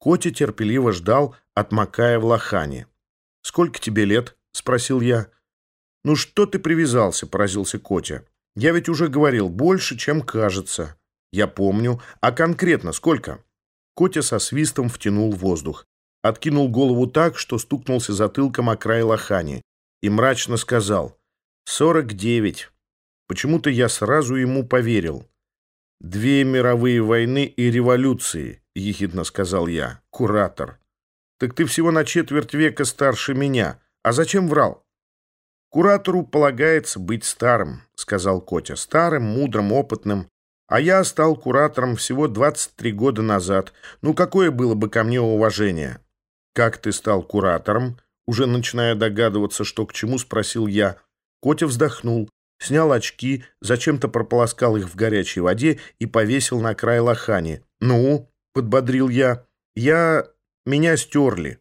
Котя терпеливо ждал, отмокая в лохане. «Сколько тебе лет?» — спросил я. «Ну что ты привязался?» — поразился Котя. «Я ведь уже говорил, больше, чем кажется». «Я помню. А конкретно сколько?» Котя со свистом втянул воздух. Откинул голову так, что стукнулся затылком о край лохани. И мрачно сказал. «Сорок девять». Почему-то я сразу ему поверил. «Две мировые войны и революции», — ехидно сказал я. «Куратор». «Так ты всего на четверть века старше меня. А зачем врал?» «Куратору полагается быть старым», — сказал Котя. «Старым, мудрым, опытным. А я стал куратором всего 23 года назад. Ну, какое было бы ко мне уважение?» «Как ты стал куратором?» Уже начиная догадываться, что к чему, спросил я. Котя вздохнул, снял очки, зачем-то прополоскал их в горячей воде и повесил на край лохани. «Ну?» — подбодрил я. «Я... Меня стерли.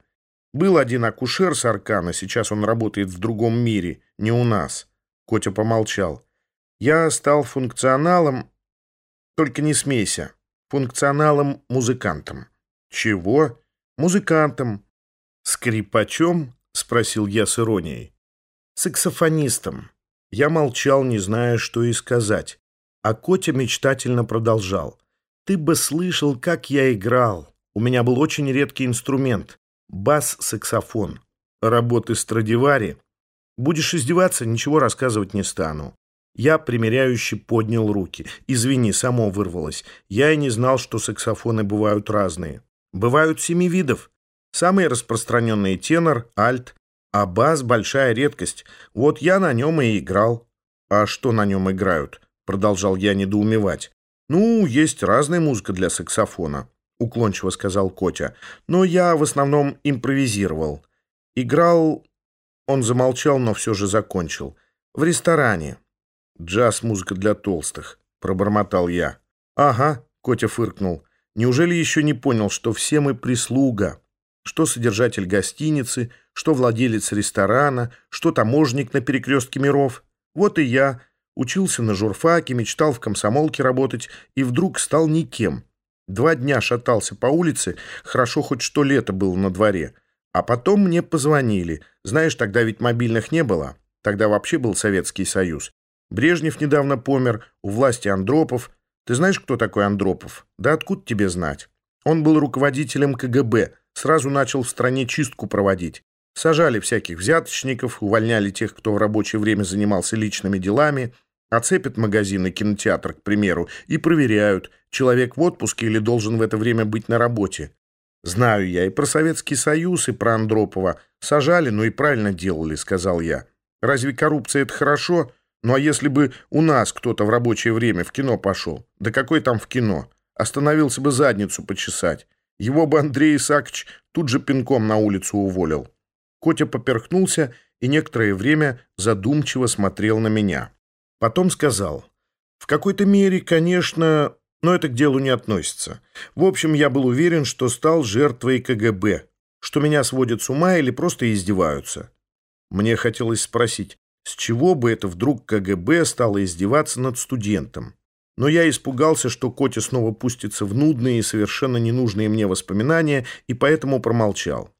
Был один акушер с Аркана, сейчас он работает в другом мире, не у нас». Котя помолчал. «Я стал функционалом... Только не смейся. Функционалом-музыкантом». «Чего?» «Музыкантом». «Скрипачом?» — спросил я с иронией. «Саксофонистом». Я молчал, не зная, что и сказать. А Котя мечтательно продолжал. «Ты бы слышал, как я играл. У меня был очень редкий инструмент. Бас-саксофон. Работы Страдивари. Будешь издеваться, ничего рассказывать не стану». Я примеряюще поднял руки. «Извини, само вырвалось. Я и не знал, что саксофоны бывают разные. Бывают семи видов. Самый распространенный тенор, альт, а бас — большая редкость. Вот я на нем и играл. А что на нем играют? Продолжал я недоумевать. Ну, есть разная музыка для саксофона, уклончиво сказал Котя. Но я в основном импровизировал. Играл... Он замолчал, но все же закончил. В ресторане. Джаз-музыка для толстых, пробормотал я. Ага, Котя фыркнул. Неужели еще не понял, что все мы прислуга? Что содержатель гостиницы, что владелец ресторана, что таможник на перекрестке миров. Вот и я учился на журфаке, мечтал в комсомолке работать и вдруг стал никем. Два дня шатался по улице, хорошо хоть что лето было на дворе. А потом мне позвонили. Знаешь, тогда ведь мобильных не было. Тогда вообще был Советский Союз. Брежнев недавно помер, у власти Андропов. Ты знаешь, кто такой Андропов? Да откуда тебе знать? Он был руководителем КГБ, сразу начал в стране чистку проводить. Сажали всяких взяточников, увольняли тех, кто в рабочее время занимался личными делами, оцепят магазин и кинотеатр, к примеру, и проверяют, человек в отпуске или должен в это время быть на работе. Знаю я и про Советский Союз, и про Андропова. Сажали, но и правильно делали, сказал я. Разве коррупция это хорошо? Ну а если бы у нас кто-то в рабочее время в кино пошел? Да какой там в кино? Остановился бы задницу почесать. Его бы Андрей Исаакович тут же пинком на улицу уволил. Котя поперхнулся и некоторое время задумчиво смотрел на меня. Потом сказал, «В какой-то мере, конечно, но это к делу не относится. В общем, я был уверен, что стал жертвой КГБ, что меня сводят с ума или просто издеваются». Мне хотелось спросить, с чего бы это вдруг КГБ стало издеваться над студентом? Но я испугался, что Котя снова пустится в нудные и совершенно ненужные мне воспоминания, и поэтому промолчал.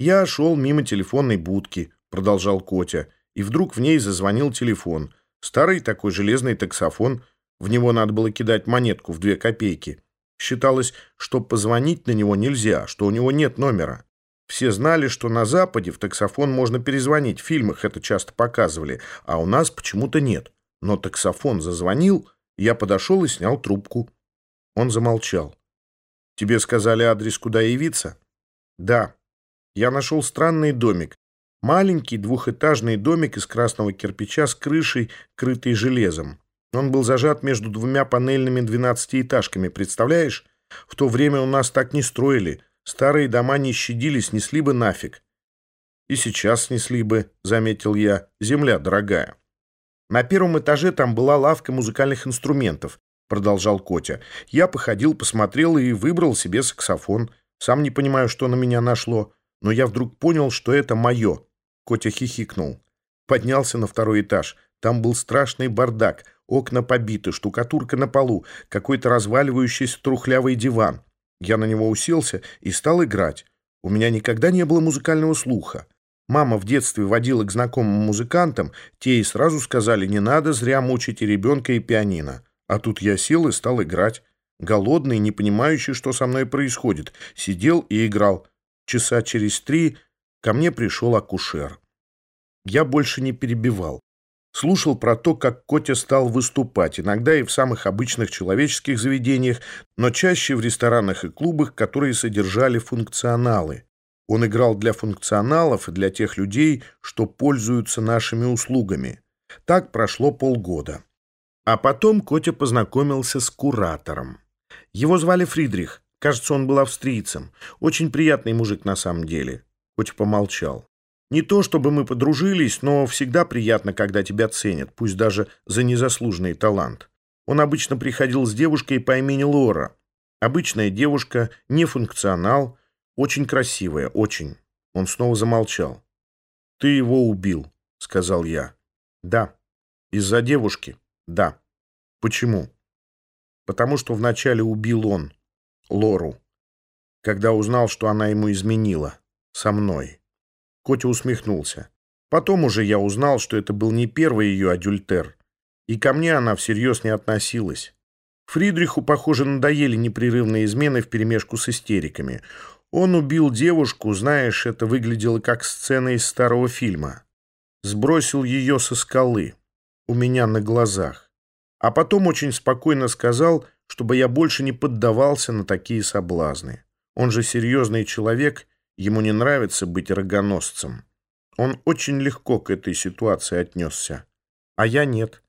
«Я шел мимо телефонной будки», — продолжал Котя, и вдруг в ней зазвонил телефон. Старый такой железный таксофон. В него надо было кидать монетку в две копейки. Считалось, что позвонить на него нельзя, что у него нет номера. Все знали, что на Западе в таксофон можно перезвонить, в фильмах это часто показывали, а у нас почему-то нет. Но таксофон зазвонил, я подошел и снял трубку. Он замолчал. «Тебе сказали адрес, куда явиться?» «Да. Я нашел странный домик. Маленький двухэтажный домик из красного кирпича с крышей, крытой железом. Он был зажат между двумя панельными двенадцатиэтажками, представляешь? В то время у нас так не строили. Старые дома не щадили, снесли бы нафиг. И сейчас снесли бы, заметил я. Земля дорогая. На первом этаже там была лавка музыкальных инструментов, продолжал Котя. Я походил, посмотрел и выбрал себе саксофон. Сам не понимаю, что на меня нашло, но я вдруг понял, что это мое. Котя хихикнул. Поднялся на второй этаж. Там был страшный бардак. Окна побиты, штукатурка на полу, какой-то разваливающийся трухлявый диван. Я на него уселся и стал играть. У меня никогда не было музыкального слуха. Мама в детстве водила к знакомым музыкантам, те и сразу сказали, не надо зря мучить и ребенка, и пианино. А тут я сел и стал играть. Голодный, не понимающий, что со мной происходит. Сидел и играл. Часа через три ко мне пришел акушер. Я больше не перебивал. Слушал про то, как Котя стал выступать, иногда и в самых обычных человеческих заведениях, но чаще в ресторанах и клубах, которые содержали функционалы. Он играл для функционалов и для тех людей, что пользуются нашими услугами. Так прошло полгода. А потом Котя познакомился с куратором. Его звали Фридрих. Кажется, он был австрийцем. Очень приятный мужик на самом деле. Котя помолчал. Не то чтобы мы подружились, но всегда приятно, когда тебя ценят, пусть даже за незаслуженный талант. Он обычно приходил с девушкой по имени Лора. Обычная девушка, не функционал, очень красивая, очень. Он снова замолчал. «Ты его убил», — сказал я. «Да». «Из-за девушки?» «Да». «Почему?» «Потому что вначале убил он, Лору, когда узнал, что она ему изменила. Со мной». Котя усмехнулся. Потом уже я узнал, что это был не первый ее адюльтер. И ко мне она всерьез не относилась. Фридриху, похоже, надоели непрерывные измены вперемешку с истериками. Он убил девушку, знаешь, это выглядело как сцена из старого фильма. Сбросил ее со скалы. У меня на глазах. А потом очень спокойно сказал, чтобы я больше не поддавался на такие соблазны. Он же серьезный человек Ему не нравится быть рогоносцем. Он очень легко к этой ситуации отнесся. А я нет.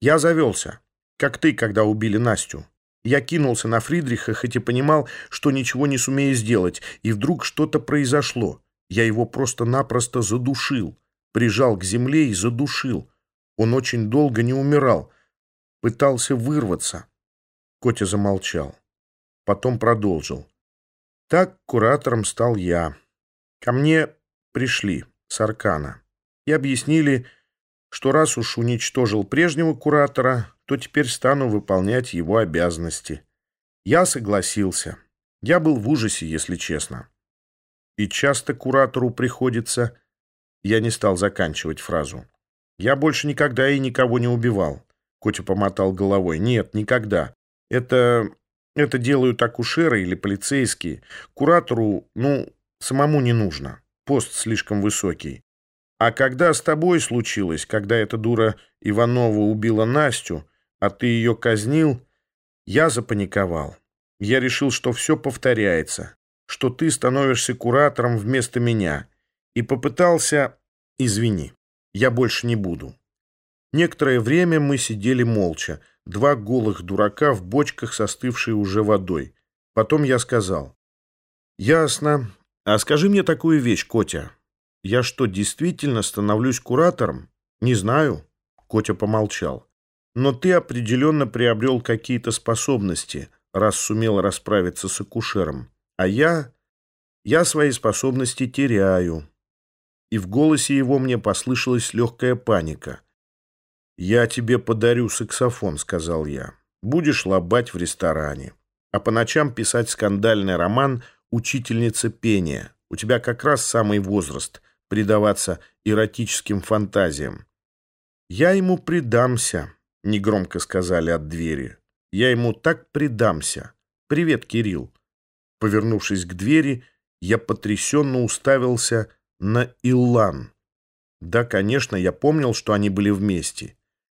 Я завелся, как ты, когда убили Настю. Я кинулся на Фридриха, хоть и понимал, что ничего не сумею сделать, и вдруг что-то произошло. Я его просто-напросто задушил, прижал к земле и задушил. Он очень долго не умирал, пытался вырваться. Котя замолчал. Потом продолжил. Так куратором стал я. Ко мне пришли с Аркана и объяснили, что раз уж уничтожил прежнего куратора, то теперь стану выполнять его обязанности. Я согласился. Я был в ужасе, если честно. И часто куратору приходится... Я не стал заканчивать фразу. Я больше никогда и никого не убивал. Котя помотал головой. Нет, никогда. Это это делают акушеры или полицейские. Куратору, ну, самому не нужно. Пост слишком высокий. А когда с тобой случилось, когда эта дура Иванова убила Настю, а ты ее казнил, я запаниковал. Я решил, что все повторяется, что ты становишься куратором вместо меня. И попытался... Извини, я больше не буду. Некоторое время мы сидели молча, Два голых дурака в бочках с остывшей уже водой. Потом я сказал. «Ясно. А скажи мне такую вещь, Котя. Я что, действительно становлюсь куратором? Не знаю». Котя помолчал. «Но ты определенно приобрел какие-то способности, раз сумел расправиться с акушером. А я... я свои способности теряю». И в голосе его мне послышалась легкая паника. «Я тебе подарю саксофон», — сказал я. «Будешь лобать в ресторане. А по ночам писать скандальный роман «Учительница пения». У тебя как раз самый возраст предаваться эротическим фантазиям». «Я ему предамся», — негромко сказали от двери. «Я ему так предамся. Привет, Кирилл». Повернувшись к двери, я потрясенно уставился на Илан. Да, конечно, я помнил, что они были вместе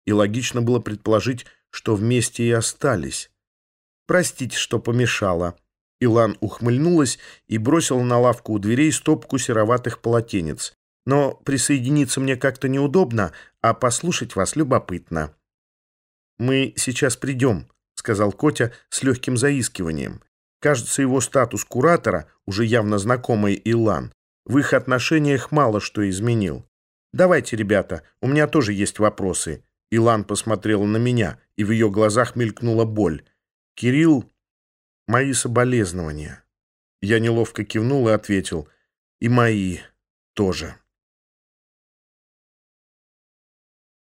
и логично было предположить, что вместе и остались. «Простите, что помешала». Илан ухмыльнулась и бросила на лавку у дверей стопку сероватых полотенец. «Но присоединиться мне как-то неудобно, а послушать вас любопытно». «Мы сейчас придем», — сказал Котя с легким заискиванием. Кажется, его статус куратора, уже явно знакомый Илан, в их отношениях мало что изменил. «Давайте, ребята, у меня тоже есть вопросы. Илан посмотрела на меня, и в ее глазах мелькнула боль. «Кирилл, мои соболезнования». Я неловко кивнул и ответил. «И мои тоже».